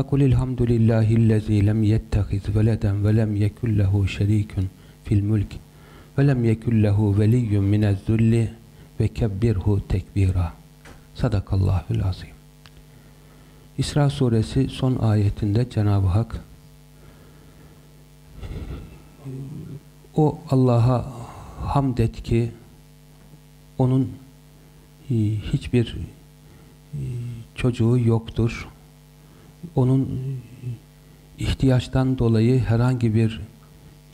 وقل الحمد لله الذي لم يتخذ ولدا ولم يكن له شريك في الملك ولم يكن له ولي من الذل وكبره تكبيرا صدق الله العظيم İsra suresi son ayetinde Cenab-ı Hak o Allah'a hamd et ki onun e, hiçbir e, çocuğu yoktur. Onun e, ihtiyaçtan dolayı herhangi bir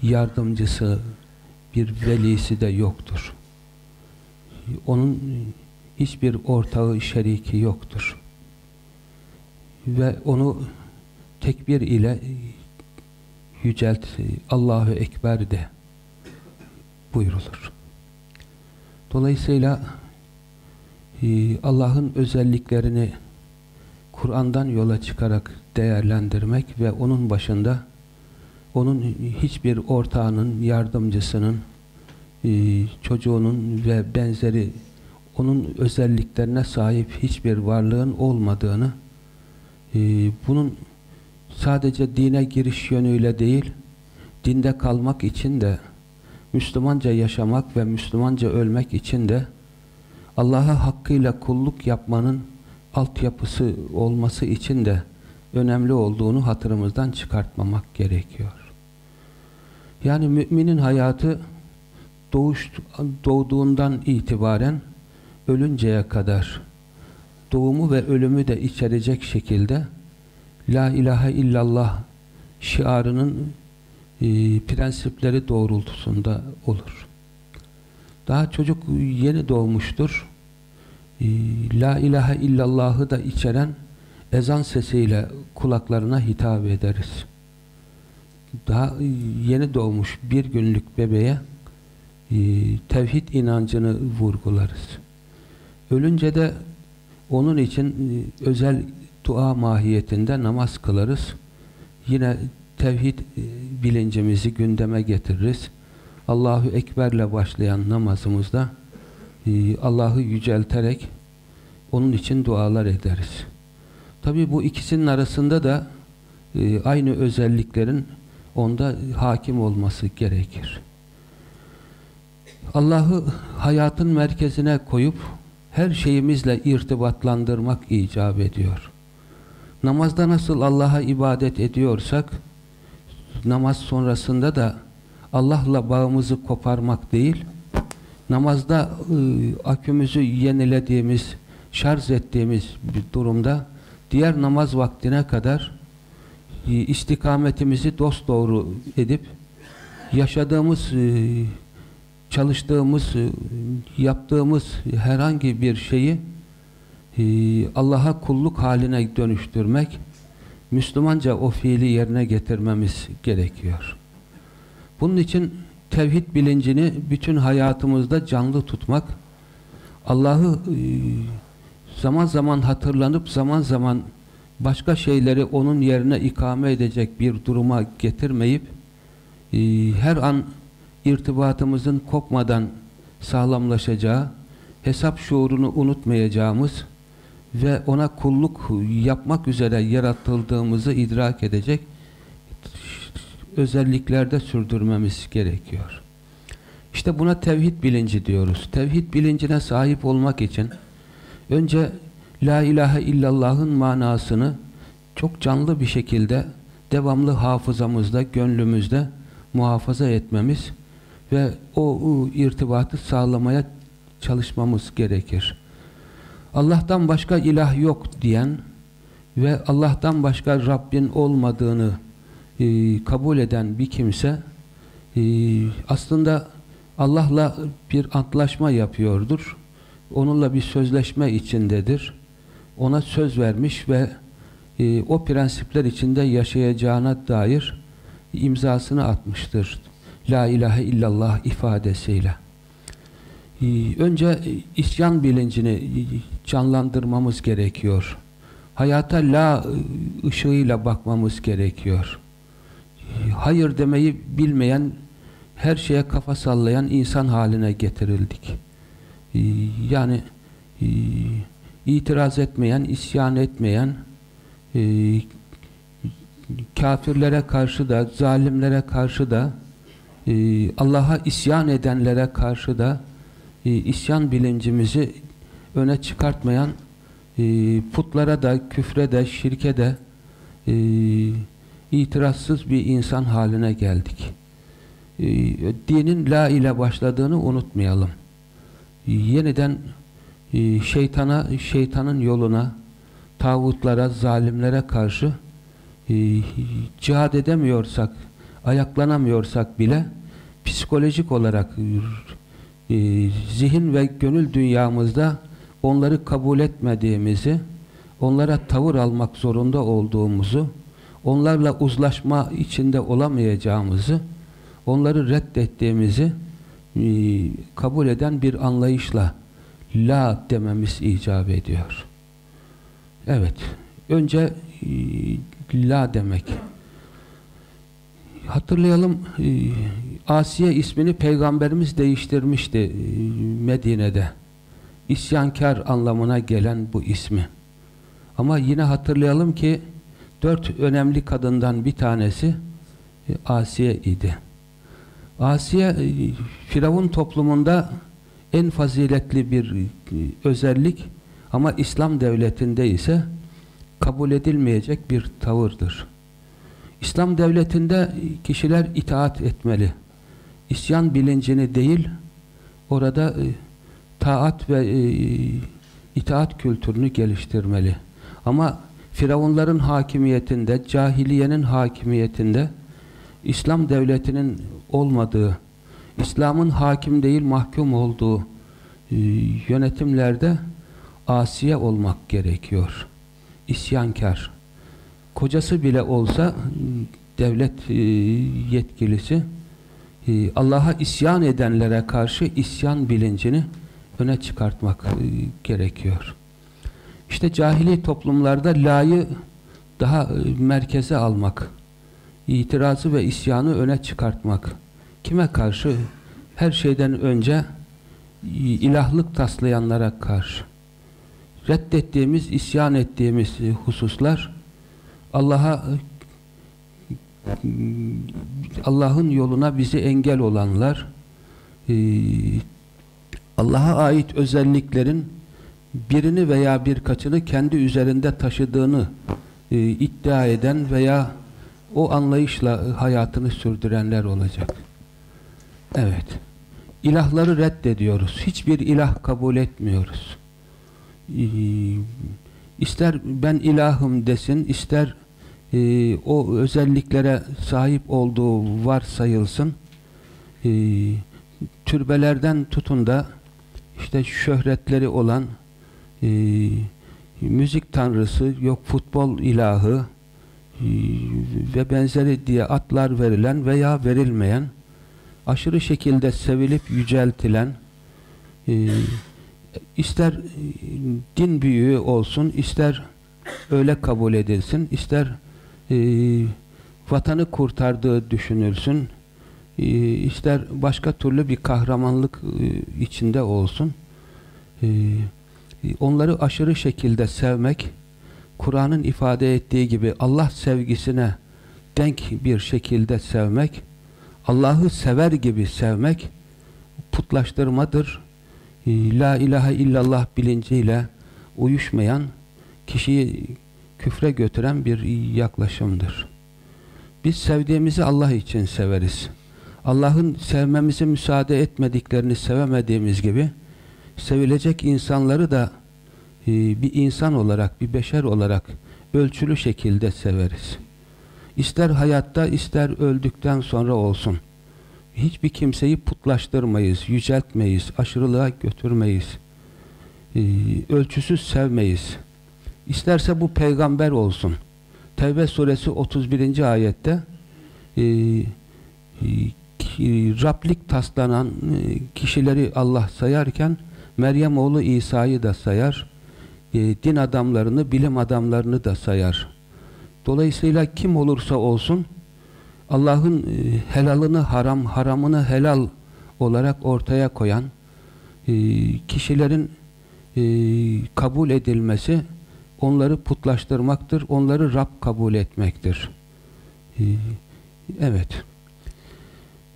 yardımcısı, bir velisi de yoktur. Onun hiçbir ortağı, şeriki yoktur. Ve onu tekbir ile yücelt, Allahu Ekber de buyurulur. Dolayısıyla Allah'ın özelliklerini Kur'an'dan yola çıkarak değerlendirmek ve onun başında onun hiçbir ortağının, yardımcısının, çocuğunun ve benzeri onun özelliklerine sahip hiçbir varlığın olmadığını bunun sadece dine giriş yönüyle değil dinde kalmak için de Müslümanca yaşamak ve Müslümanca ölmek için de Allah'a hakkıyla kulluk yapmanın altyapısı olması için de önemli olduğunu hatırımızdan çıkartmamak gerekiyor. Yani müminin hayatı doğuş, doğduğundan itibaren ölünceye kadar doğumu ve ölümü de içerecek şekilde La ilahe illallah şiarının e, prensipleri doğrultusunda olur. Daha çocuk yeni doğmuştur. E, La ilahe illallahı da içeren ezan sesiyle kulaklarına hitap ederiz. Daha yeni doğmuş bir günlük bebeğe e, tevhid inancını vurgularız. Ölünce de onun için e, özel dua mahiyetinde namaz kılarız. Yine tevhid e, bilincimizi gündeme getiririz. Allahu Ekber'le başlayan namazımızda e, Allah'ı yücelterek onun için dualar ederiz. Tabi bu ikisinin arasında da e, aynı özelliklerin onda hakim olması gerekir. Allah'ı hayatın merkezine koyup her şeyimizle irtibatlandırmak icap ediyor. Namazda nasıl Allah'a ibadet ediyorsak namaz sonrasında da Allah'la bağımızı koparmak değil namazda ıı, akümüzü yenilediğimiz şarj ettiğimiz bir durumda diğer namaz vaktine kadar ıı, istikametimizi dosdoğru edip yaşadığımız ıı, çalıştığımız yaptığımız herhangi bir şeyi Allah'a kulluk haline dönüştürmek Müslümanca o fiili yerine getirmemiz gerekiyor. Bunun için tevhid bilincini bütün hayatımızda canlı tutmak, Allah'ı zaman zaman hatırlanıp zaman zaman başka şeyleri onun yerine ikame edecek bir duruma getirmeyip her an irtibatımızın kopmadan sağlamlaşacağı, hesap şuurunu unutmayacağımız ve ona kulluk yapmak üzere yaratıldığımızı idrak edecek özelliklerde sürdürmemiz gerekiyor. İşte buna tevhid bilinci diyoruz. Tevhid bilincine sahip olmak için önce La ilahe illallah'ın manasını çok canlı bir şekilde devamlı hafızamızda, gönlümüzde muhafaza etmemiz ve o, o irtibatı sağlamaya çalışmamız gerekir. Allah'tan başka ilah yok diyen ve Allah'tan başka Rabbin olmadığını e, kabul eden bir kimse e, aslında Allah'la bir antlaşma yapıyordur. Onunla bir sözleşme içindedir. Ona söz vermiş ve e, o prensipler içinde yaşayacağına dair imzasını atmıştır. La ilahe illallah ifadesiyle. E, önce isyan bilincini canlandırmamız gerekiyor. Hayata la ışığıyla bakmamız gerekiyor. Hayır demeyi bilmeyen, her şeye kafa sallayan insan haline getirildik. E, yani e, itiraz etmeyen, isyan etmeyen, e, kafirlere karşı da, zalimlere karşı da, e, Allah'a isyan edenlere karşı da isyan bilincimizi öne çıkartmayan putlara da, küfre de, şirke de e, itirazsız bir insan haline geldik. E, dinin la ile başladığını unutmayalım. E, yeniden e, şeytana, şeytanın yoluna, tağutlara, zalimlere karşı e, cihad edemiyorsak, ayaklanamıyorsak bile psikolojik olarak e, zihin ve gönül dünyamızda onları kabul etmediğimizi, onlara tavır almak zorunda olduğumuzu, onlarla uzlaşma içinde olamayacağımızı, onları reddettiğimizi e, kabul eden bir anlayışla la dememiz icap ediyor. Evet. Önce e, la demek. Hatırlayalım e, Asiye ismini peygamberimiz değiştirmişti Medine'de. İsyankar anlamına gelen bu ismi. Ama yine hatırlayalım ki dört önemli kadından bir tanesi e, Asiye idi. Asiye e, Firavun toplumunda en faziletli bir e, özellik ama İslam devletinde ise kabul edilmeyecek bir tavırdır. İslam devletinde kişiler itaat etmeli. İsyan bilincini değil, orada taat ve itaat kültürünü geliştirmeli. Ama Firavunların hakimiyetinde, cahiliyenin hakimiyetinde İslam devletinin olmadığı, İslam'ın hakim değil mahkum olduğu e, yönetimlerde asiye olmak gerekiyor. İsyankar. Kocası bile olsa devlet e, yetkilisi e, Allah'a isyan edenlere karşı isyan bilincini öne çıkartmak e, gerekiyor. İşte cahili toplumlarda la'yı daha e, merkeze almak, itirazı ve isyanı öne çıkartmak. Kime karşı? Her şeyden önce ilahlık taslayanlara karşı. Reddettiğimiz, isyan ettiğimiz hususlar Allah'a Allah'ın yoluna bizi engel olanlar Allah'a ait özelliklerin birini veya birkaçını kendi üzerinde taşıdığını iddia eden veya o anlayışla hayatını sürdürenler olacak. Evet. İlahları reddediyoruz. Hiçbir ilah kabul etmiyoruz. Ee, ister ben ilahım desin, ister e, o özelliklere sahip olduğu varsayılsın. E, türbelerden tutun da işte şöhretleri olan e, müzik tanrısı, yok futbol ilahı e, ve benzeri diye atlar verilen veya verilmeyen aşırı şekilde sevilip yüceltilen e, ister din büyüğü olsun, ister öyle kabul edilsin, ister e, vatanı kurtardığı düşünülsün, e, ister başka türlü bir kahramanlık e, içinde olsun, e, onları aşırı şekilde sevmek, Kur'an'ın ifade ettiği gibi Allah sevgisine denk bir şekilde sevmek, Allah'ı sever gibi sevmek putlaştırmadır. Ee, La ilahe illallah bilinciyle uyuşmayan kişiyi küfre götüren bir yaklaşımdır. Biz sevdiğimizi Allah için severiz. Allah'ın sevmemize müsaade etmediklerini sevemediğimiz gibi sevilecek insanları da e, bir insan olarak, bir beşer olarak ölçülü şekilde severiz. İster hayatta, ister öldükten sonra olsun. Hiçbir kimseyi putlaştırmayız, yüceltmeyiz, aşırılığa götürmeyiz. E, ölçüsüz sevmeyiz. İsterse bu peygamber olsun. Tevbe suresi 31. ayette e, Rablik taslanan kişileri Allah sayarken Meryem oğlu İsa'yı da sayar. din adamlarını, bilim adamlarını da sayar. Dolayısıyla kim olursa olsun Allah'ın helalını haram, haramını helal olarak ortaya koyan kişilerin kabul edilmesi onları putlaştırmaktır, onları Rab kabul etmektir. Evet.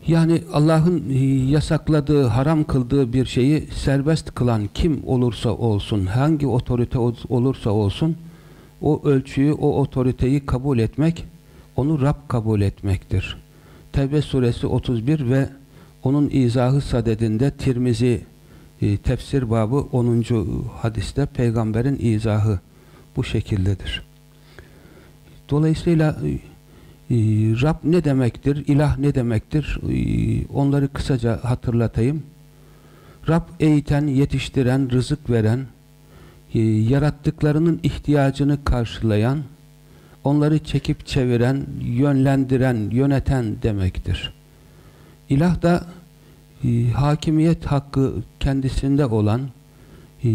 Yani Allah'ın e, yasakladığı, haram kıldığı bir şeyi serbest kılan kim olursa olsun, hangi otorite olursa olsun, o ölçüyü, o otoriteyi kabul etmek, onu Rab kabul etmektir. Tevbe suresi 31 ve onun izahı sadedinde Tirmizi e, tefsir babı 10. hadiste peygamberin izahı bu şekildedir. Dolayısıyla e, Rab ne demektir? İlah ne demektir? Ee, onları kısaca hatırlatayım. Rab eğiten, yetiştiren, rızık veren, e, yarattıklarının ihtiyacını karşılayan, onları çekip çeviren, yönlendiren, yöneten demektir. İlah da e, hakimiyet hakkı kendisinde olan, e,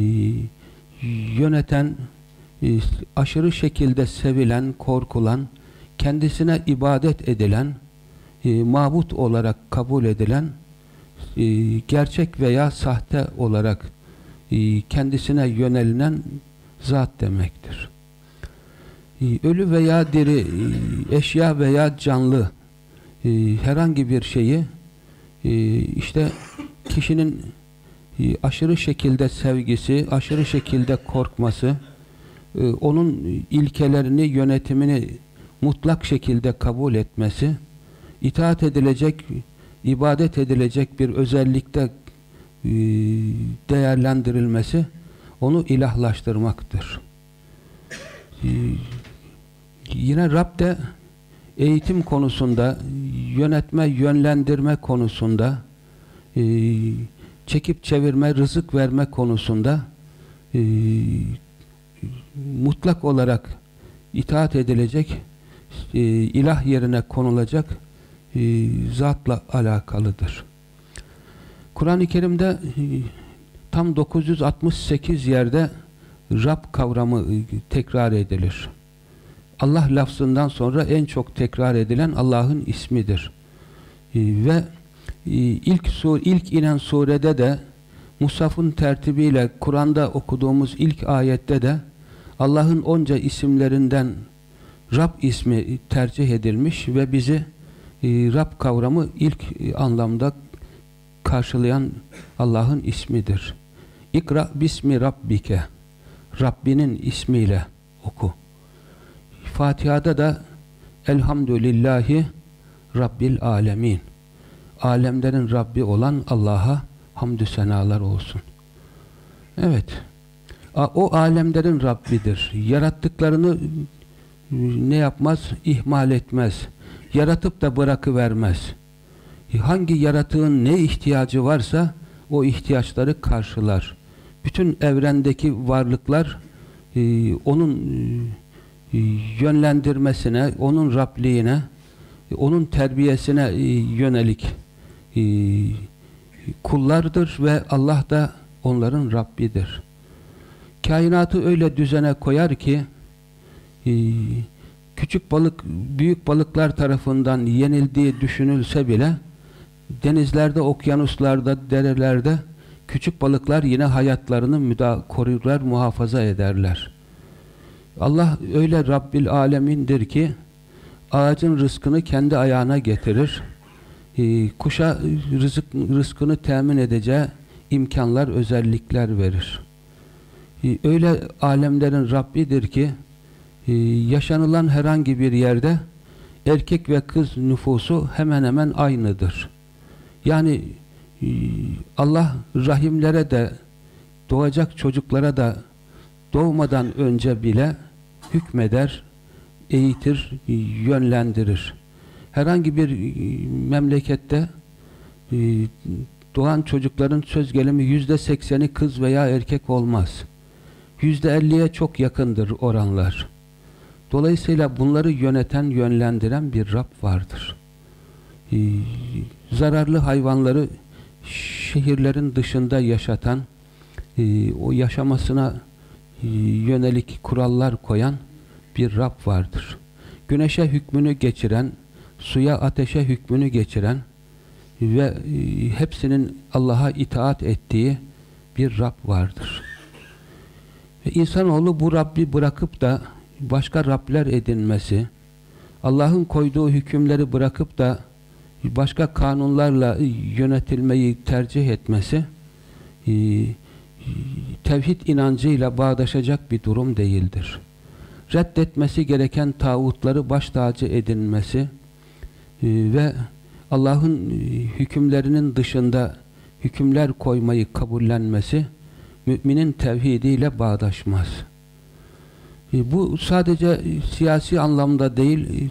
yöneten, aşırı şekilde sevilen, korkulan, kendisine ibadet edilen, e, mabut olarak kabul edilen, e, gerçek veya sahte olarak e, kendisine yönelilen zat demektir. E, ölü veya diri, e, eşya veya canlı e, herhangi bir şeyi e, işte kişinin e, aşırı şekilde sevgisi, aşırı şekilde korkması, e, onun ilkelerini, yönetimini mutlak şekilde kabul etmesi, itaat edilecek, ibadet edilecek bir özellikte e, değerlendirilmesi onu ilahlaştırmaktır. E, yine Rab de eğitim konusunda, yönetme, yönlendirme konusunda, e, çekip çevirme, rızık verme konusunda mutlak olarak itaat edilecek e, ilah yerine konulacak e, zatla alakalıdır. Kur'an-ı Kerim'de e, tam 968 yerde Rab kavramı e, tekrar edilir. Allah lafzından sonra en çok tekrar edilen Allah'ın ismidir. E, ve e, ilk sur ilk inen surede de Musaf'ın tertibiyle Kur'an'da okuduğumuz ilk ayette de Allah'ın onca isimlerinden Rab ismi tercih edilmiş ve bizi e, Rab kavramı ilk e, anlamda karşılayan Allah'ın ismidir. İkra bismi rabbike Rabbinin ismiyle oku. Fatiha'da da Elhamdülillahi Rabbil alemin. Alemlerin Rabbi olan Allah'a hamdü senalar olsun. Evet. O alemlerin Rabbidir. Yarattıklarını ne yapmaz? İhmal etmez. Yaratıp da bırakıvermez. Hangi yaratığın ne ihtiyacı varsa o ihtiyaçları karşılar. Bütün evrendeki varlıklar e, onun e, yönlendirmesine, onun Rabliğine, onun terbiyesine e, yönelik e, kullardır ve Allah da onların Rabbidir. Kainatı öyle düzene koyar ki küçük balık büyük balıklar tarafından yenildiği düşünülse bile denizlerde, okyanuslarda, derelerde küçük balıklar yine hayatlarını müda muhafaza ederler. Allah öyle Rabbil Alemin'dir ki ağacın rızkını kendi ayağına getirir. Ee, kuşa rızık, rızkını temin edeceği imkanlar, özellikler verir. Ee, öyle alemlerin Rabbidir ki ee, yaşanılan herhangi bir yerde erkek ve kız nüfusu hemen hemen aynıdır. Yani e, Allah rahimlere de doğacak çocuklara da doğmadan önce bile hükmeder, eğitir, yönlendirir. Herhangi bir e, memlekette e, doğan çocukların söz gelimi yüzde sekseni kız veya erkek olmaz. Yüzde elliye çok yakındır oranlar. Dolayısıyla bunları yöneten, yönlendiren bir Rab vardır. Ee, zararlı hayvanları şehirlerin dışında yaşatan, e, o yaşamasına e, yönelik kurallar koyan bir Rab vardır. Güneşe hükmünü geçiren, suya ateşe hükmünü geçiren ve e, hepsinin Allah'a itaat ettiği bir Rab vardır. Ve insanoğlu bu Rabbi bırakıp da başka Rabler edinmesi, Allah'ın koyduğu hükümleri bırakıp da başka kanunlarla yönetilmeyi tercih etmesi e, tevhid inancıyla bağdaşacak bir durum değildir. Reddetmesi gereken tağutları baş tacı edinmesi e, ve Allah'ın e, hükümlerinin dışında hükümler koymayı kabullenmesi müminin tevhidiyle bağdaşmaz. E, bu sadece e, siyasi anlamda değil,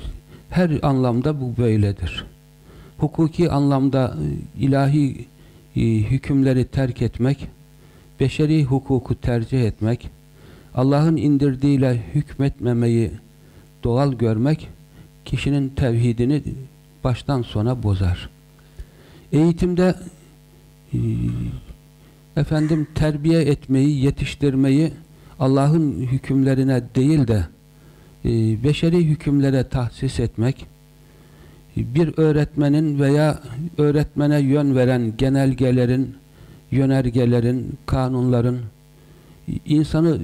her anlamda bu böyledir. Hukuki anlamda ilahi hükümleri terk etmek, beşeri hukuku tercih etmek, Allah'ın indirdiğiyle hükmetmemeyi doğal görmek, kişinin tevhidini baştan sona bozar. Eğitimde e, efendim terbiye etmeyi, yetiştirmeyi Allah'ın hükümlerine değil de e, beşeri hükümlere tahsis etmek, bir öğretmenin veya öğretmene yön veren genelgelerin, yönergelerin, kanunların insanı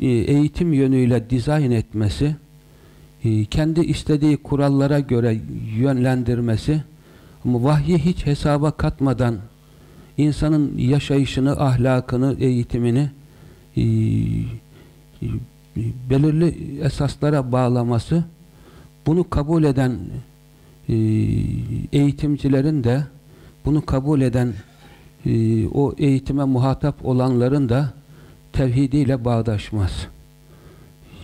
e, eğitim yönüyle dizayn etmesi e, kendi istediği kurallara göre yönlendirmesi vahyi hiç hesaba katmadan insanın yaşayışını, ahlakını, eğitimini e, belirli esaslara bağlaması bunu kabul eden eğitimcilerin de bunu kabul eden o eğitime muhatap olanların da tevhidiyle bağdaşmaz.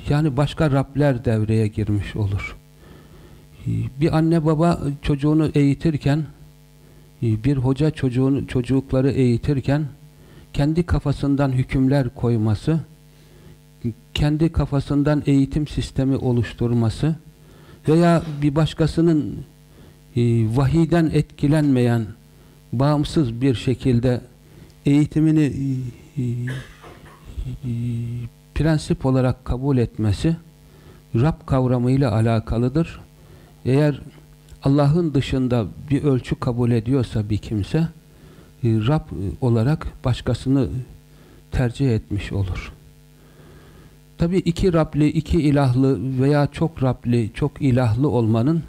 Yani başka Rabler devreye girmiş olur. Bir anne baba çocuğunu eğitirken, bir hoca çocuğunu, çocukları eğitirken kendi kafasından hükümler koyması, kendi kafasından eğitim sistemi oluşturması veya bir başkasının e, vahiden etkilenmeyen bağımsız bir şekilde eğitimini e, e, prensip olarak kabul etmesi Rab kavramıyla alakalıdır. Eğer Allah'ın dışında bir ölçü kabul ediyorsa bir kimse Rab olarak başkasını tercih etmiş olur. Tabi iki Rabli, iki ilahlı veya çok Rabli, çok ilahlı olmanın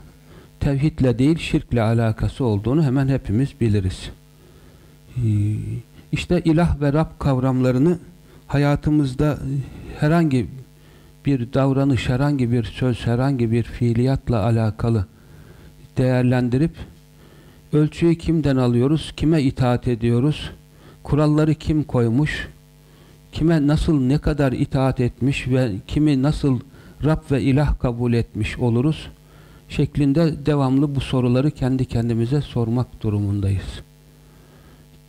tevhidle değil şirkle alakası olduğunu hemen hepimiz biliriz. E, işte ilah ve Rab kavramlarını hayatımızda herhangi bir davranış, herhangi bir söz, herhangi bir fiiliyatla alakalı değerlendirip ölçüyü kimden alıyoruz, kime itaat ediyoruz, kuralları kim koymuş, kime nasıl ne kadar itaat etmiş ve kimi nasıl Rab ve ilah kabul etmiş oluruz? Şeklinde devamlı bu soruları kendi kendimize sormak durumundayız.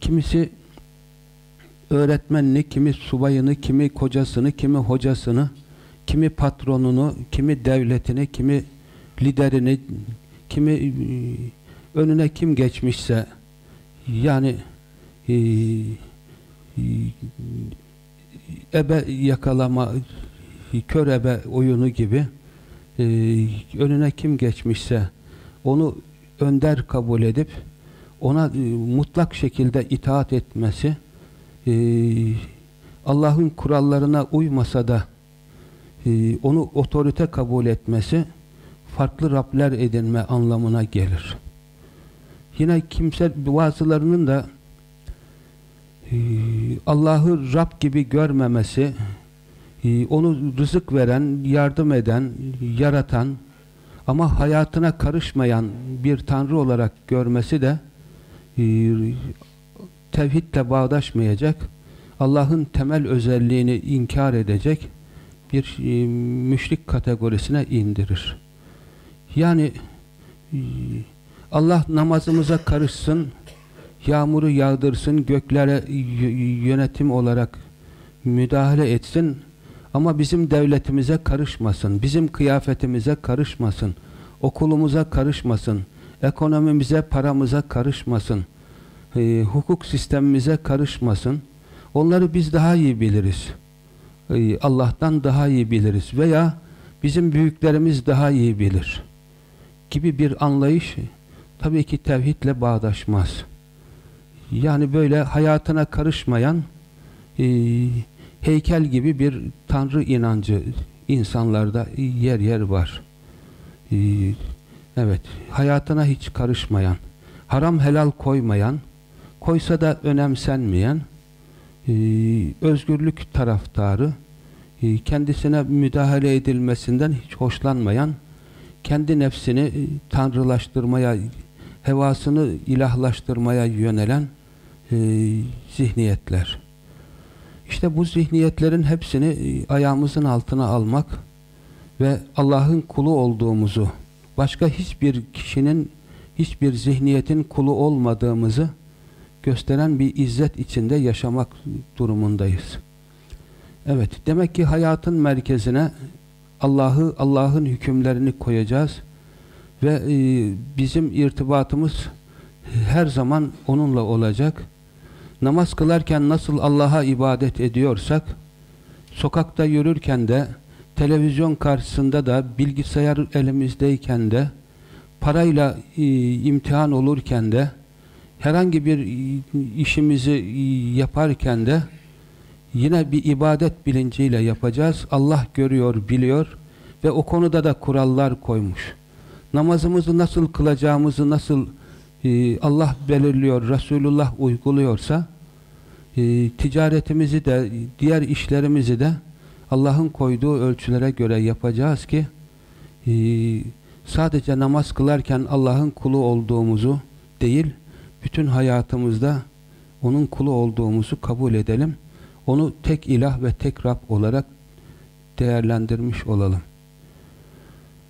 Kimisi öğretmenini, kimi subayını, kimi kocasını, kimi hocasını, kimi patronunu, kimi devletini, kimi liderini, kimi önüne kim geçmişse yani e, e, ebe yakalama kör ebe oyunu gibi e, önüne kim geçmişse onu önder kabul edip ona e, mutlak şekilde itaat etmesi e, Allah'ın kurallarına uymasa da e, onu otorite kabul etmesi farklı Rabler edinme anlamına gelir. Yine kimse bazılarının da e, Allah'ı Rab gibi görmemesi, e, onu rızık veren, yardım eden, yaratan, Ama hayatına karışmayan bir Tanrı olarak görmesi de e, tevhidle bağdaşmayacak, Allah'ın temel özelliğini inkar edecek bir e, müşrik kategorisine indirir. Yani e, Allah namazımıza karışsın, yağmuru yağdırsın, göklere yönetim olarak müdahale etsin ama bizim devletimize karışmasın, bizim kıyafetimize karışmasın, okulumuza karışmasın, ekonomimize, paramıza karışmasın, e, hukuk sistemimize karışmasın. Onları biz daha iyi biliriz. E, Allah'tan daha iyi biliriz veya bizim büyüklerimiz daha iyi bilir gibi bir anlayış tabii ki tevhidle bağdaşmaz. Yani böyle hayatına karışmayan e, heykel gibi bir tanrı inancı insanlarda yer yer var. E, evet, hayatına hiç karışmayan, haram helal koymayan, koysa da önemsenmeyen, e, özgürlük taraftarı, e, kendisine müdahale edilmesinden hiç hoşlanmayan, kendi nefsini e, tanrılaştırmaya, hevasını ilahlaştırmaya yönelen e, zihniyetler. İşte bu zihniyetlerin hepsini e, ayağımızın altına almak ve Allah'ın kulu olduğumuzu, başka hiçbir kişinin, hiçbir zihniyetin kulu olmadığımızı gösteren bir izzet içinde yaşamak durumundayız. Evet, demek ki hayatın merkezine Allah'ı, Allah'ın hükümlerini koyacağız ve e, bizim irtibatımız her zaman onunla olacak. Namaz kılarken nasıl Allah'a ibadet ediyorsak, sokakta yürürken de, televizyon karşısında da, bilgisayar elimizdeyken de, parayla e, imtihan olurken de, herhangi bir işimizi yaparken de yine bir ibadet bilinciyle yapacağız. Allah görüyor, biliyor ve o konuda da kurallar koymuş. Namazımızı nasıl kılacağımızı nasıl e, Allah belirliyor, Resulullah uyguluyorsa e, ticaretimizi de, diğer işlerimizi de Allah'ın koyduğu ölçülere göre yapacağız ki e, sadece namaz kılarken Allah'ın kulu olduğumuzu değil, bütün hayatımızda onun kulu olduğumuzu kabul edelim. Onu tek ilah ve tek Rab olarak değerlendirmiş olalım.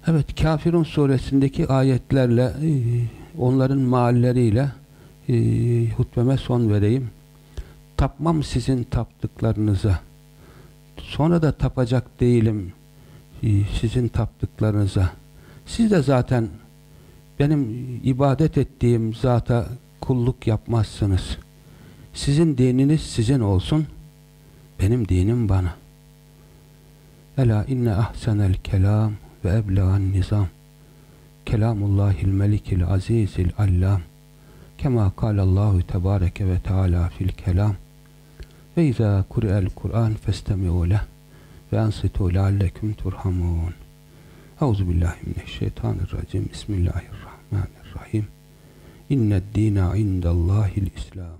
Evet, Kafirun suresindeki ayetlerle, e, onların mealleriyle e, hutbeme son vereyim. Tapmam sizin taptıklarınıza. Sonra da tapacak değilim e, sizin taptıklarınıza. Siz de zaten benim ibadet ettiğim zata kulluk yapmazsınız. Sizin dininiz sizin olsun, benim dinim bana. Ela inne ahsenel kelam ve eblegan nizam. Kelamullahil melikil azizil allam. Kema kalallahu tebareke ve teala fil kelam. Ve izâ kuri'el Kur'an festemi'u leh ve ansitu lealleküm turhamun. Euzu billahi mineşşeytanirracim. Bismillahirrahmanirrahim. İnned dîne indallâhil İslam.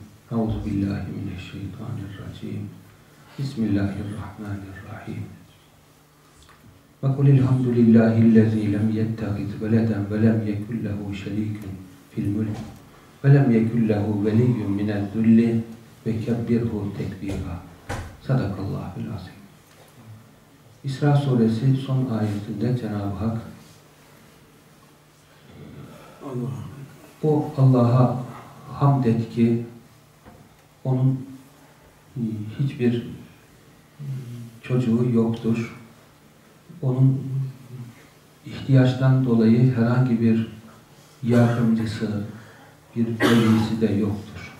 Euzu billahi mineşşeytanirracim. Bismillahirrahmanirrahim. Ve kulil hamdülillahillezî lem yettehiz veleden ve lem yekul lehu şerikun fil mülk ve lem yekul lehu veliyyun minel zulli ve kebbirhu tekbira. Sadakallahul azim. İsra suresi son ayetinde Cenab-ı Hak Allah. O Allah'a hamd et ki onun hiçbir çocuğu yoktur. Onun ihtiyaçtan dolayı herhangi bir yardımcısı, bir velisi de yoktur.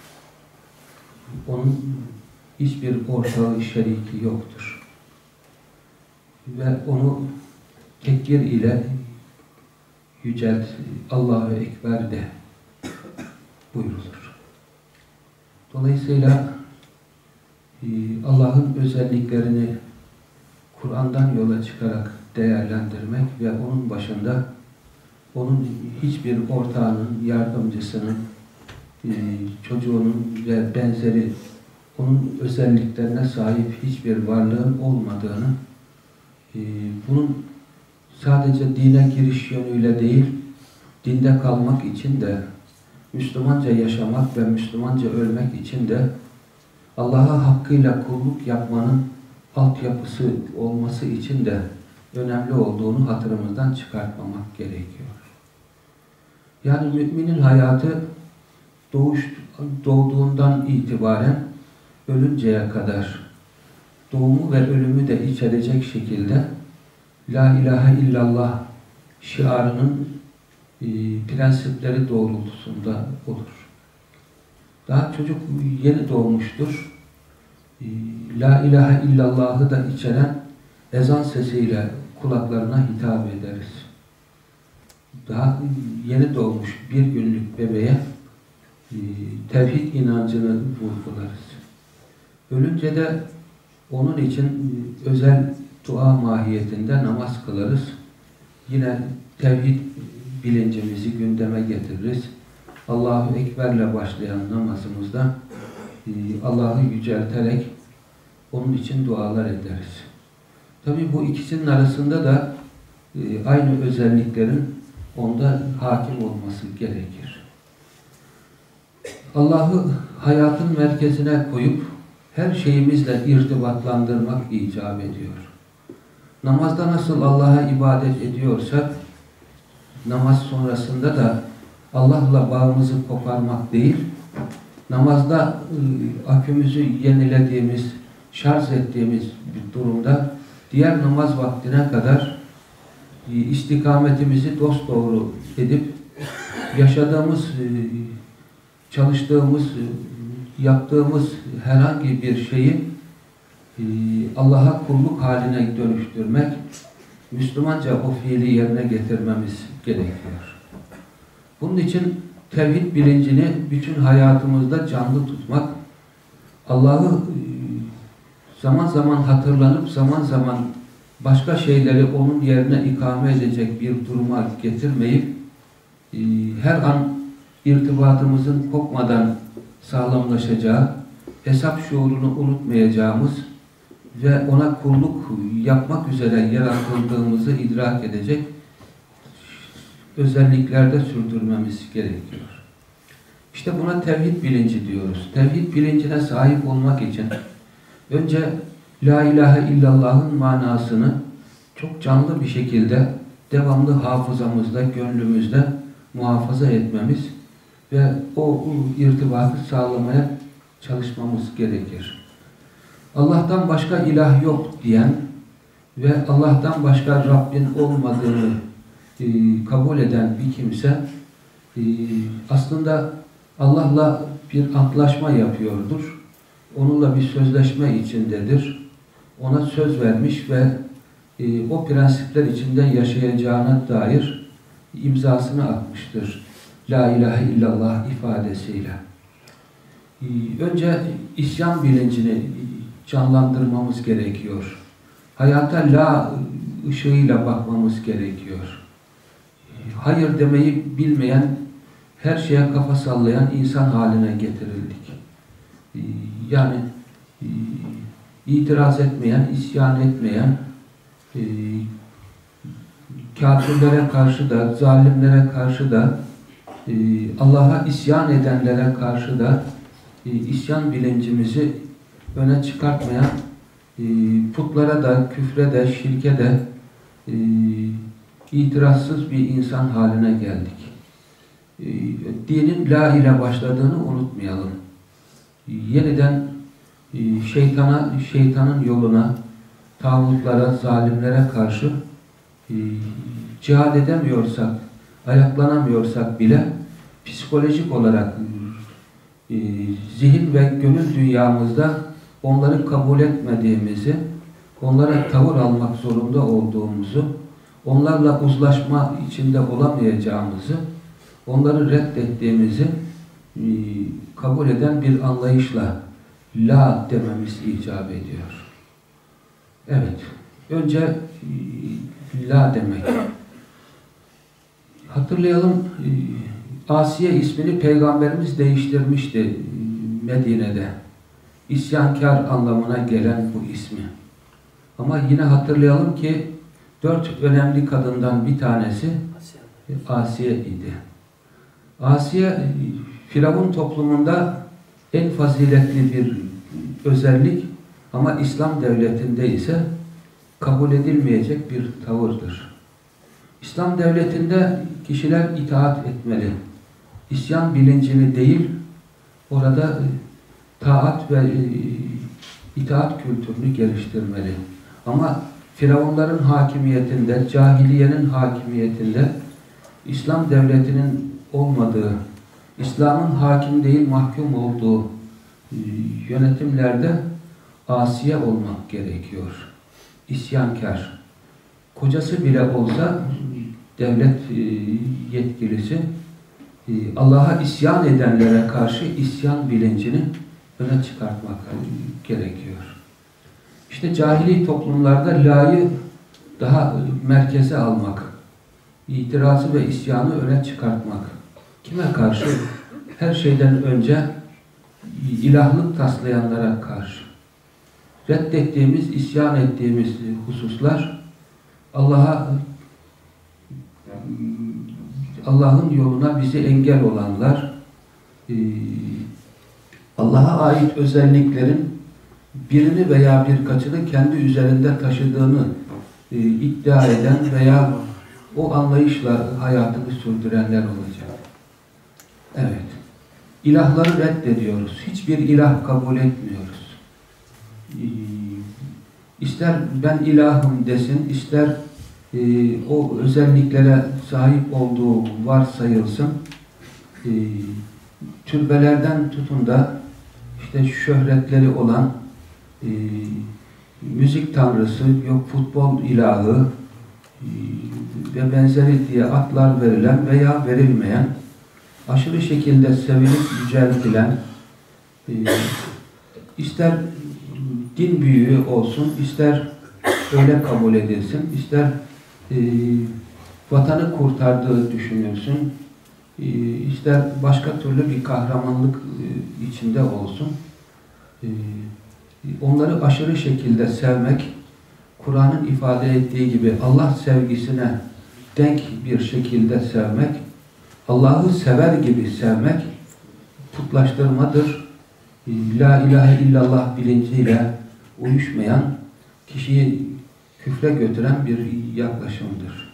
Onun hiçbir ortağı, şeriki yoktur. Ve onu tekbir ile yücelt, Allahu Ekber de buyurulur. Dolayısıyla e, Allah'ın özelliklerini Kur'an'dan yola çıkarak değerlendirmek ve onun başında onun hiçbir ortağının, yardımcısının, e, çocuğunun ve benzeri onun özelliklerine sahip hiçbir varlığın olmadığını, e, bunun sadece dine giriş yönüyle değil, dinde kalmak için de, Müslümanca yaşamak ve Müslümanca ölmek için de Allah'a hakkıyla kulluk yapmanın altyapısı olması için de önemli olduğunu hatırımızdan çıkartmamak gerekiyor. Yani müminin hayatı doğuş, doğduğundan itibaren ölünceye kadar doğumu ve ölümü de içerecek şekilde La ilahe illallah şiarının prensipleri doğrultusunda olur. Daha çocuk yeni doğmuştur. E, La ilahe illallahı da içeren ezan sesiyle kulaklarına hitap ederiz. Daha yeni doğmuş bir günlük bebeğe e, tevhid inancını vurgularız. Ölünce de onun için özel dua mahiyetinde namaz kılarız. Yine tevhid bilincimizi gündeme getiririz. Allahu Ekber'le başlayan namazımızda e, Allah'ı yücelterek onun için dualar ederiz. Tabi bu ikisinin arasında da e, aynı özelliklerin onda hakim olması gerekir. Allah'ı hayatın merkezine koyup her şeyimizle irtibatlandırmak icap ediyor. Namazda nasıl Allah'a ibadet ediyorsak, namaz sonrasında da Allah'la bağımızı koparmak değil, namazda ıı, akümüzü yenilediğimiz, şarj ettiğimiz bir durumda diğer namaz vaktine kadar ıı, istikametimizi dosdoğru edip yaşadığımız, ıı, çalıştığımız, yaptığımız herhangi bir şeyi Allah'a kulluk haline dönüştürmek, Müslümanca o fiili yerine getirmemiz gerekiyor. Bunun için tevhid bilincini bütün hayatımızda canlı tutmak, Allah'ı zaman zaman hatırlanıp zaman zaman başka şeyleri onun yerine ikame edecek bir duruma getirmeyip her an irtibatımızın kopmadan sağlamlaşacağı, hesap şuurunu unutmayacağımız ve ona kulluk yapmak üzere yaratıldığımızı idrak edecek özelliklerde sürdürmemiz gerekiyor. İşte buna tevhid bilinci diyoruz. Tevhid bilincine sahip olmak için önce La ilahe illallah'ın manasını çok canlı bir şekilde devamlı hafızamızda, gönlümüzde muhafaza etmemiz ve o irtibatı sağlamaya çalışmamız gerekir. Allah'tan başka ilah yok diyen ve Allah'tan başka Rabbin olmadığını e, kabul eden bir kimse e, aslında Allah'la bir antlaşma yapıyordur. Onunla bir sözleşme içindedir. Ona söz vermiş ve e, o prensipler içinde yaşayacağına dair imzasını atmıştır. La ilahe illallah ifadesiyle. Ee, önce isyan bilincini canlandırmamız gerekiyor. Hayata la ışığıyla bakmamız gerekiyor. Hayır demeyi bilmeyen, her şeye kafa sallayan insan haline getirildik. Yani e, itiraz etmeyen, isyan etmeyen, e, kafirlere karşı da, zalimlere karşı da, e, Allah'a isyan edenlere karşı da isyan bilincimizi öne çıkartmayan e, putlara da, küfre de, şirke de e, itirazsız bir insan haline geldik. E, dinin la ile başladığını unutmayalım. E, yeniden e, şeytana, şeytanın yoluna, tağutlara, zalimlere karşı cihad edemiyorsak, ayaklanamıyorsak bile psikolojik olarak zihin ve gönül dünyamızda onları kabul etmediğimizi, onlara tavır almak zorunda olduğumuzu, onlarla uzlaşma içinde olamayacağımızı, onları reddettiğimizi e, kabul eden bir anlayışla la dememiz icap ediyor. Evet, önce e, la demek. Hatırlayalım, e, Asiye ismini Peygamberimiz değiştirmişti Medine'de. İsyankar anlamına gelen bu ismi. Ama yine hatırlayalım ki dört önemli kadından bir tanesi Asiye idi. Asiye, Firavun toplumunda en faziletli bir özellik ama İslam devletinde ise kabul edilmeyecek bir tavırdır. İslam devletinde kişiler itaat etmeli. İsyan bilincini değil, orada taat ve e, itaat kültürünü geliştirmeli. Ama Firavunların hakimiyetinde, cahiliyenin hakimiyetinde İslam devletinin olmadığı, İslam'ın hakim değil mahkum olduğu e, yönetimlerde asiye olmak gerekiyor. İsyankar. Kocası bile olsa devlet e, yetkilisi Allah'a isyan edenlere karşı isyan bilincini öne çıkartmak gerekiyor. İşte cahili toplumlarda la'yı daha merkeze almak, itirazı ve isyanı öne çıkartmak. Kime karşı? Her şeyden önce ilahlık taslayanlara karşı. Reddettiğimiz, isyan ettiğimiz hususlar Allah'a Allah'ın yoluna bizi engel olanlar, Allah'a ait özelliklerin birini veya birkaçını kendi üzerinde taşıdığını iddia eden veya o anlayışla hayatını sürdürenler olacak. Evet. İlahları reddediyoruz. Hiçbir ilah kabul etmiyoruz. İster ben ilahım desin, ister e, o özelliklere sahip olduğu varsayılsın. E, türbelerden tutun da işte şöhretleri olan e, müzik tanrısı, yok futbol ilahı e, ve benzeri diye adlar verilen veya verilmeyen aşırı şekilde sevilip yüceltilen e, ister din büyüğü olsun, ister öyle kabul edilsin, ister e, vatanı kurtardığı düşünülsün, e, ister başka türlü bir kahramanlık e, içinde olsun. E, onları aşırı şekilde sevmek, Kur'an'ın ifade ettiği gibi Allah sevgisine denk bir şekilde sevmek, Allah'ı sever gibi sevmek putlaştırmadır. E, La ilahe illallah bilinciyle uyuşmayan, kişiyi küfre götüren bir yaklaşımdır.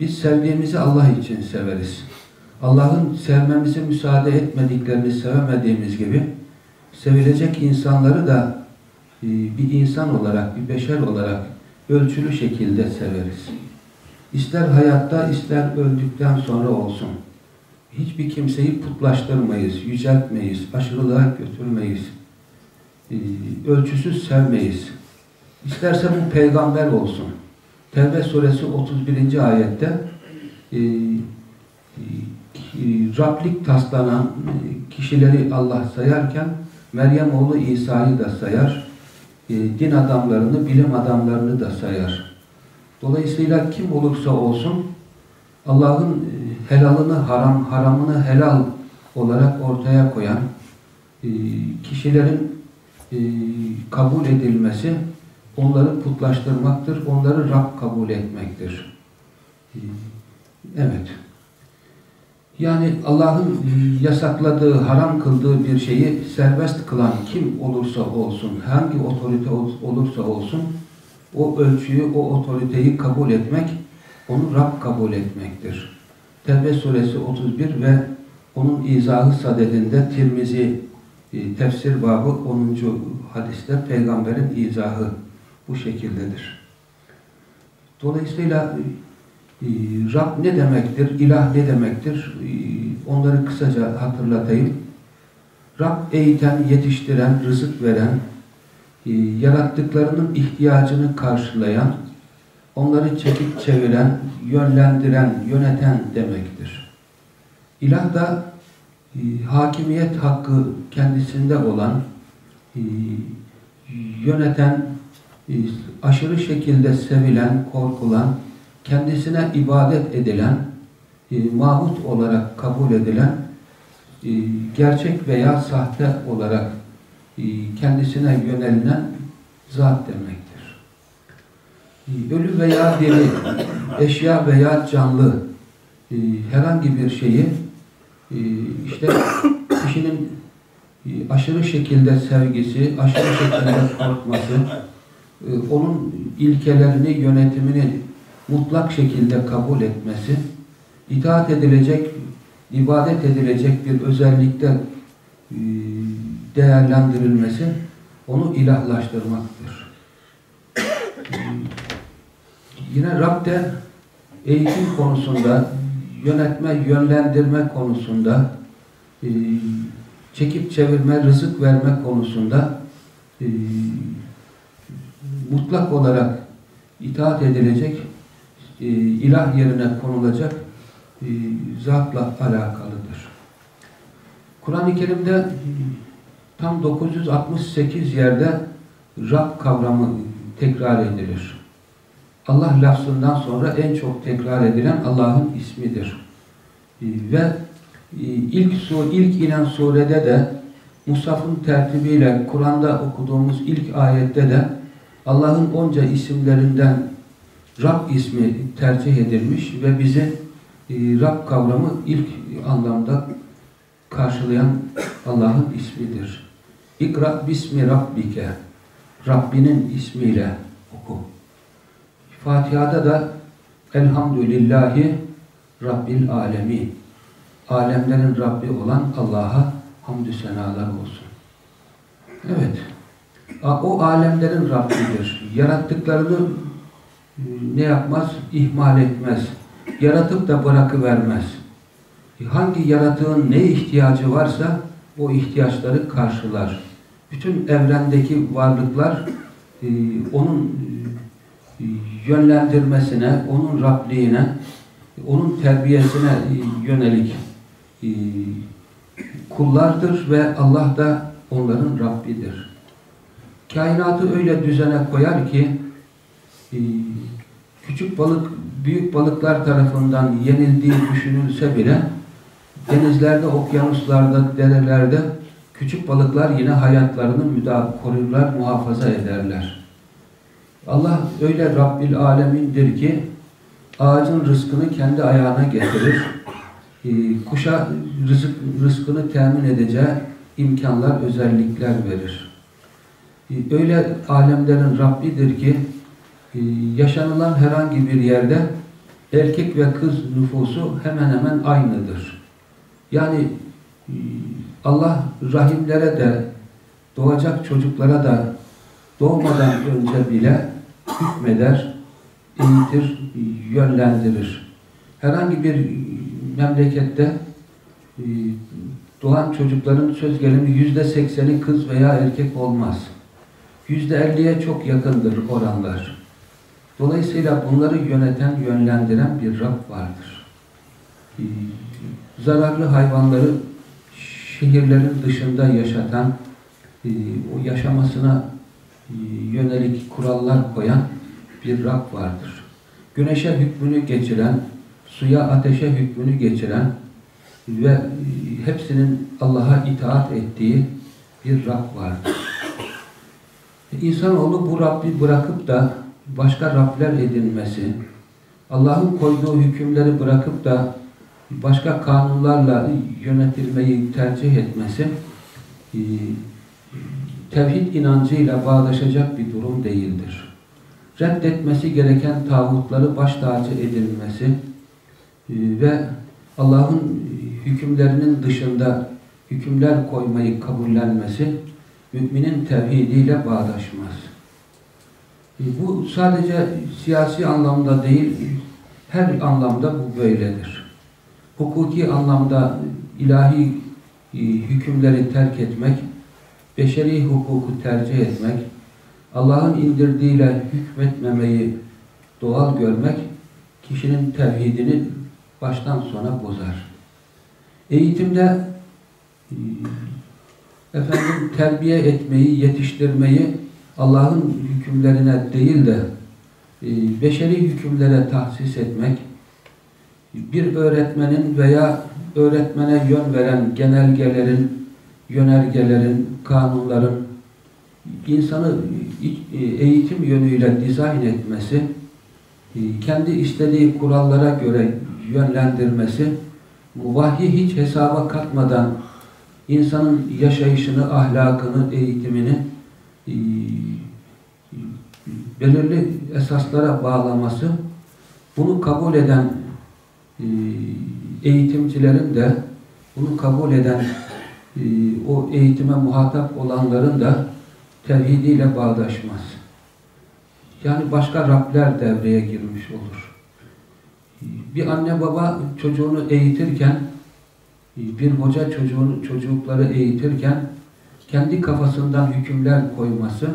Biz sevdiğimizi Allah için severiz. Allah'ın sevmemize müsaade etmediklerini sevemediğimiz gibi sevilecek insanları da e, bir insan olarak, bir beşer olarak ölçülü şekilde severiz. İster hayatta, ister öldükten sonra olsun. Hiçbir kimseyi putlaştırmayız, yüceltmeyiz, aşırılığa götürmeyiz. E, ölçüsüz sevmeyiz. İsterse bu peygamber olsun. Tevbe suresi 31. ayette e, Rablik taslanan kişileri Allah sayarken Meryem oğlu İsa'yı da sayar. E, din adamlarını, bilim adamlarını da sayar. Dolayısıyla kim olursa olsun Allah'ın e, helalını haram, haramını helal olarak ortaya koyan e, kişilerin e, kabul edilmesi onları putlaştırmaktır, onları Rab kabul etmektir. Evet. Yani Allah'ın yasakladığı, haram kıldığı bir şeyi serbest kılan kim olursa olsun, hangi otorite olursa olsun, o ölçüyü, o otoriteyi kabul etmek, onu Rab kabul etmektir. Tevbe suresi 31 ve onun izahı sadedinde Tirmizi e, tefsir babı 10. hadiste peygamberin izahı bu şekildedir. Dolayısıyla Rab ne demektir, ilah ne demektir e, onları kısaca hatırlatayım. Rab eğiten, yetiştiren, rızık veren, yarattıklarının ihtiyacını karşılayan, onları çekip çeviren, yönlendiren, yöneten demektir. İlah da hakimiyet hakkı kendisinde olan, yöneten, aşırı şekilde sevilen, korkulan, kendisine ibadet edilen, e, mahut olarak kabul edilen, e, gerçek veya sahte olarak e, kendisine yönelilen zat demektir. E, ölü veya diri, eşya veya canlı e, herhangi bir şeyi ee, işte kişinin e, aşırı şekilde sevgisi, aşırı şekilde korkması, e, onun ilkelerini, yönetimini mutlak şekilde kabul etmesi, itaat edilecek, ibadet edilecek bir özellikte e, değerlendirilmesi onu ilahlaştırmaktır. Yine Rab'de eğitim konusunda yönetme, yönlendirme konusunda, e, çekip çevirme, rızık verme konusunda e, mutlak olarak itaat edilecek, e, ilah yerine konulacak e, zatla alakalıdır. Kur'an-ı Kerim'de tam 968 yerde Rab kavramı tekrar edilir. Allah lafzından sonra en çok tekrar edilen Allah'ın ismidir. Ee, ve e, ilk su, ilk inen surede de Musaf'ın tertibiyle Kur'an'da okuduğumuz ilk ayette de Allah'ın onca isimlerinden Rab ismi tercih edilmiş ve bizi e, Rab kavramı ilk anlamda karşılayan Allah'ın ismidir. İkra bismi rabbike Rabbinin ismiyle oku. Fatiha'da da Elhamdülillahi Rabbil Alemin. Alemlerin Rabbi olan Allah'a hamdü senalar olsun. Evet. O alemlerin Rabbidir. Yarattıklarını ne yapmaz? İhmal etmez. Yaratıp da bırakıvermez. Hangi yaratığın ne ihtiyacı varsa o ihtiyaçları karşılar. Bütün evrendeki varlıklar e, onun yönlendirmesine, onun Rabliğine, onun terbiyesine yönelik e, kullardır ve Allah da onların Rabbidir. Kainatı öyle düzene koyar ki e, küçük balık büyük balıklar tarafından yenildiği düşünülse bile denizlerde, okyanuslarda, derelerde küçük balıklar yine hayatlarını müdafaa korurlar, muhafaza ederler. Allah öyle Rabbil Alemin'dir ki ağacın rızkını kendi ayağına getirir. Ee, kuşa rızık, rızkını temin edeceği imkanlar, özellikler verir. Ee, öyle alemlerin Rabbidir ki yaşanılan herhangi bir yerde erkek ve kız nüfusu hemen hemen aynıdır. Yani e, Allah rahimlere de doğacak çocuklara da doğmadan önce bile hükmeder, eğitir, yönlendirir. Herhangi bir memlekette e, doğan çocukların söz gelimi yüzde sekseni kız veya erkek olmaz. Yüzde elliye çok yakındır oranlar. Dolayısıyla bunları yöneten, yönlendiren bir Rab vardır. E, zararlı hayvanları şehirlerin dışında yaşatan, e, o yaşamasına yönelik kurallar koyan bir Rab vardır. Güneşe hükmünü geçiren, suya ateşe hükmünü geçiren ve hepsinin Allah'a itaat ettiği bir Rab vardır. İnsanoğlu bu Rabbi bırakıp da başka Rabler edinmesi, Allah'ın koyduğu hükümleri bırakıp da başka kanunlarla yönetilmeyi tercih etmesi e, tevhid inancıyla bağdaşacak bir durum değildir. Reddetmesi gereken tağutları baş tacı edilmesi e, ve Allah'ın hükümlerinin dışında hükümler koymayı kabullenmesi müminin tevhidiyle bağdaşmaz. E, bu sadece siyasi anlamda değil, her anlamda bu böyledir. Hukuki anlamda ilahi e, hükümleri terk etmek, beşeri hukuku tercih etmek, Allah'ın indirdiğiyle hükmetmemeyi doğal görmek, kişinin tevhidini baştan sona bozar. Eğitimde e, efendim terbiye etmeyi, yetiştirmeyi Allah'ın hükümlerine değil de e, beşeri hükümlere tahsis etmek, bir öğretmenin veya öğretmene yön veren genelgelerin, yönergelerin, kanunların insanı e, eğitim yönüyle dizayn etmesi, e, kendi istediği kurallara göre yönlendirmesi, vahyi hiç hesaba katmadan insanın yaşayışını, ahlakını, eğitimini e, belirli esaslara bağlaması, bunu kabul eden eğitimcilerin de, bunu kabul eden o eğitime muhatap olanların da tevhidiyle bağdaşmaz. Yani başka Rabler devreye girmiş olur. Bir anne baba çocuğunu eğitirken, bir hoca çocuğunu, çocukları eğitirken kendi kafasından hükümler koyması,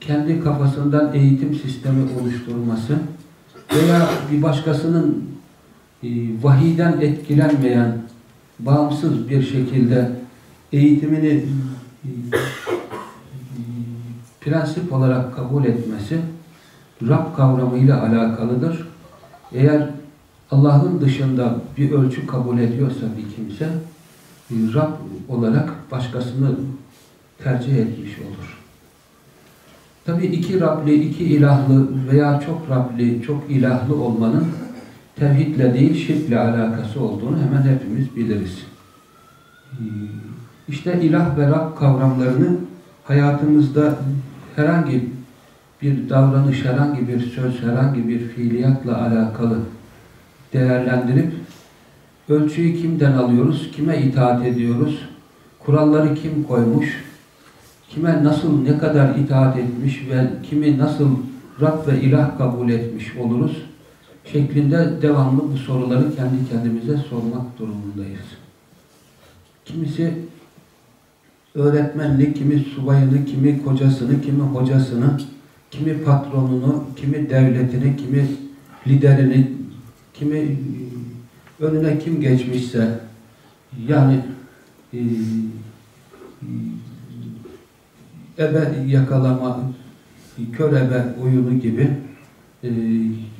kendi kafasından eğitim sistemi oluşturması veya bir başkasının e, vahiden etkilenmeyen, bağımsız bir şekilde eğitimini e, prensip olarak kabul etmesi Rab kavramıyla alakalıdır. Eğer Allah'ın dışında bir ölçü kabul ediyorsa bir kimse Rab olarak başkasını tercih etmiş olur. Tabi iki Rabli, iki ilahlı veya çok Rabli, çok ilahlı olmanın tevhidle değil şirkle alakası olduğunu hemen hepimiz biliriz. İşte ilah ve Rab kavramlarını hayatımızda herhangi bir davranış, herhangi bir söz, herhangi bir fiiliyatla alakalı değerlendirip ölçüyü kimden alıyoruz, kime itaat ediyoruz, kuralları kim koymuş, kime nasıl, ne kadar itaat etmiş ve kimi nasıl Rab ve ilah kabul etmiş oluruz? Şeklinde devamlı bu soruları kendi kendimize sormak durumundayız. Kimisi öğretmenlik, kimi subayını, kimi kocasını, kimi hocasını, kimi patronunu, kimi devletini, kimi liderini, kimi önüne kim geçmişse yani e, ebe yakalama, kör ebe oyunu gibi e,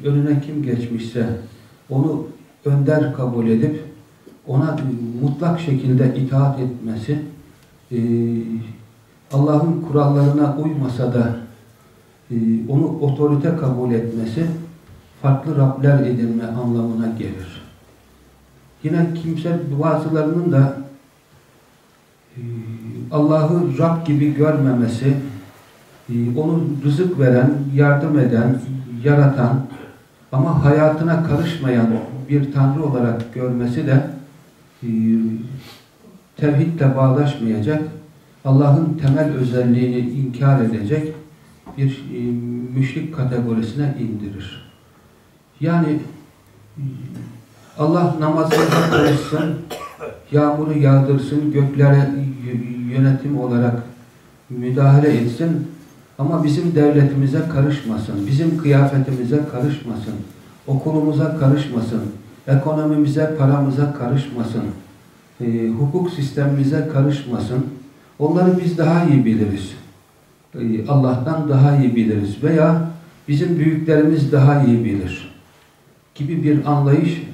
önüne kim geçmişse onu önder kabul edip ona mutlak şekilde itaat etmesi e, Allah'ın kurallarına uymasa da e, onu otorite kabul etmesi farklı Rabler edinme anlamına gelir. Yine kimse bazılarının da e, Allah'ı Rab gibi görmemesi, e, onu rızık veren, yardım eden, yaratan ama hayatına karışmayan bir Tanrı olarak görmesi de e, tevhidle bağdaşmayacak, Allah'ın temel özelliğini inkar edecek bir e, müşrik kategorisine indirir. Yani Allah namazını kılsın, yağmuru yağdırsın, göklere yönetim olarak müdahale etsin ama bizim devletimize karışmasın, bizim kıyafetimize karışmasın, okulumuza karışmasın, ekonomimize, paramıza karışmasın, e, hukuk sistemimize karışmasın. Onları biz daha iyi biliriz. E, Allah'tan daha iyi biliriz veya bizim büyüklerimiz daha iyi bilir gibi bir anlayış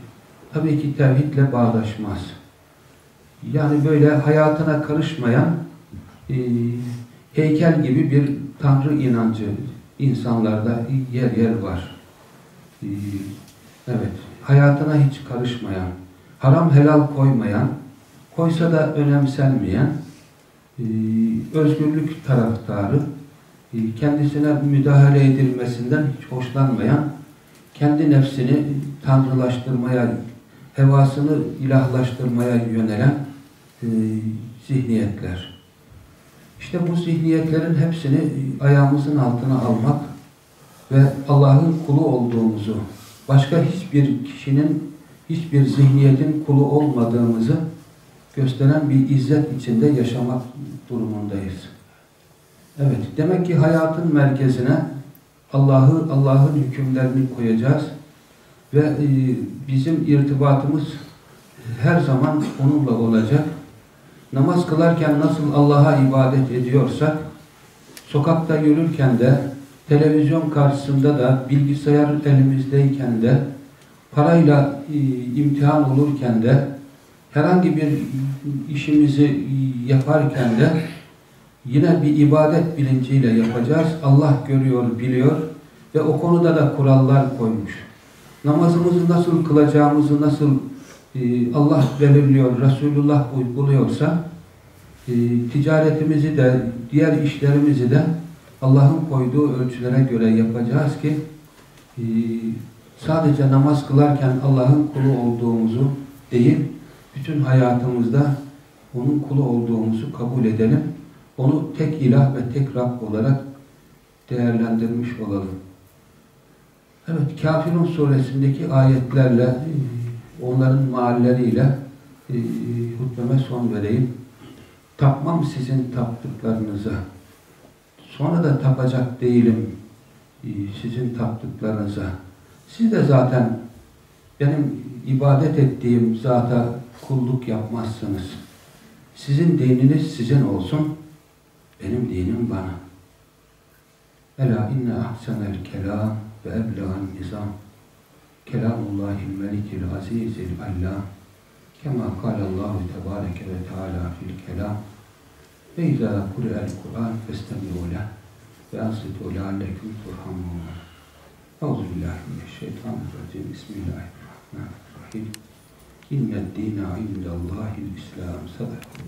tabii ki tevhidle bağdaşmaz. Yani böyle hayatına karışmayan e, heykel gibi bir tanrı inancı insanlarda yer yer var. E, evet, hayatına hiç karışmayan, haram helal koymayan, koysa da önemsenmeyen, e, özgürlük taraftarı, e, kendisine müdahale edilmesinden hiç hoşlanmayan, kendi nefsini tanrılaştırmaya, hevasını ilahlaştırmaya yönelen e, zihniyetler. İşte bu zihniyetlerin hepsini ayağımızın altına almak ve Allah'ın kulu olduğumuzu, başka hiçbir kişinin, hiçbir zihniyetin kulu olmadığımızı gösteren bir izzet içinde yaşamak durumundayız. Evet, demek ki hayatın merkezine Allah'ı, Allah'ın hükümlerini koyacağız ve e, bizim irtibatımız her zaman onunla olacak. Namaz kılarken nasıl Allah'a ibadet ediyorsak, sokakta yürürken de, televizyon karşısında da, bilgisayar elimizdeyken de, parayla e, imtihan olurken de, herhangi bir işimizi yaparken de yine bir ibadet bilinciyle yapacağız. Allah görüyor, biliyor ve o konuda da kurallar koymuş. Namazımızı nasıl kılacağımızı nasıl e, Allah belirliyor, Resulullah uyguluyorsa e, ticaretimizi de, diğer işlerimizi de Allah'ın koyduğu ölçülere göre yapacağız ki e, sadece namaz kılarken Allah'ın kulu olduğumuzu değil, bütün hayatımızda onun kulu olduğumuzu kabul edelim. Onu tek ilah ve tek Rab olarak değerlendirmiş olalım. Evet, Kafirun suresindeki ayetlerle, onların mahalleriyle e, hutbeme son vereyim. Tapmam sizin taptıklarınıza. Sonra da tapacak değilim e, sizin taptıklarınıza. Siz de zaten benim ibadet ettiğim zata kulluk yapmazsınız. Sizin dininiz sizin olsun, benim dinim bana. Ela inne ahsenel kelam ve eblegan nizam. Kelamullahil melikil azizil allam. Kema kalallahu tebareke ve teala fil kelam. Ve izâ kure'el Kur'an festemi'u leh ve ansitu leallekum turhamun. Euzubillahimineşşeytanirracim. Bismillahirrahmanirrahim. İnned dîne indellâhil islam. Sadakallahu.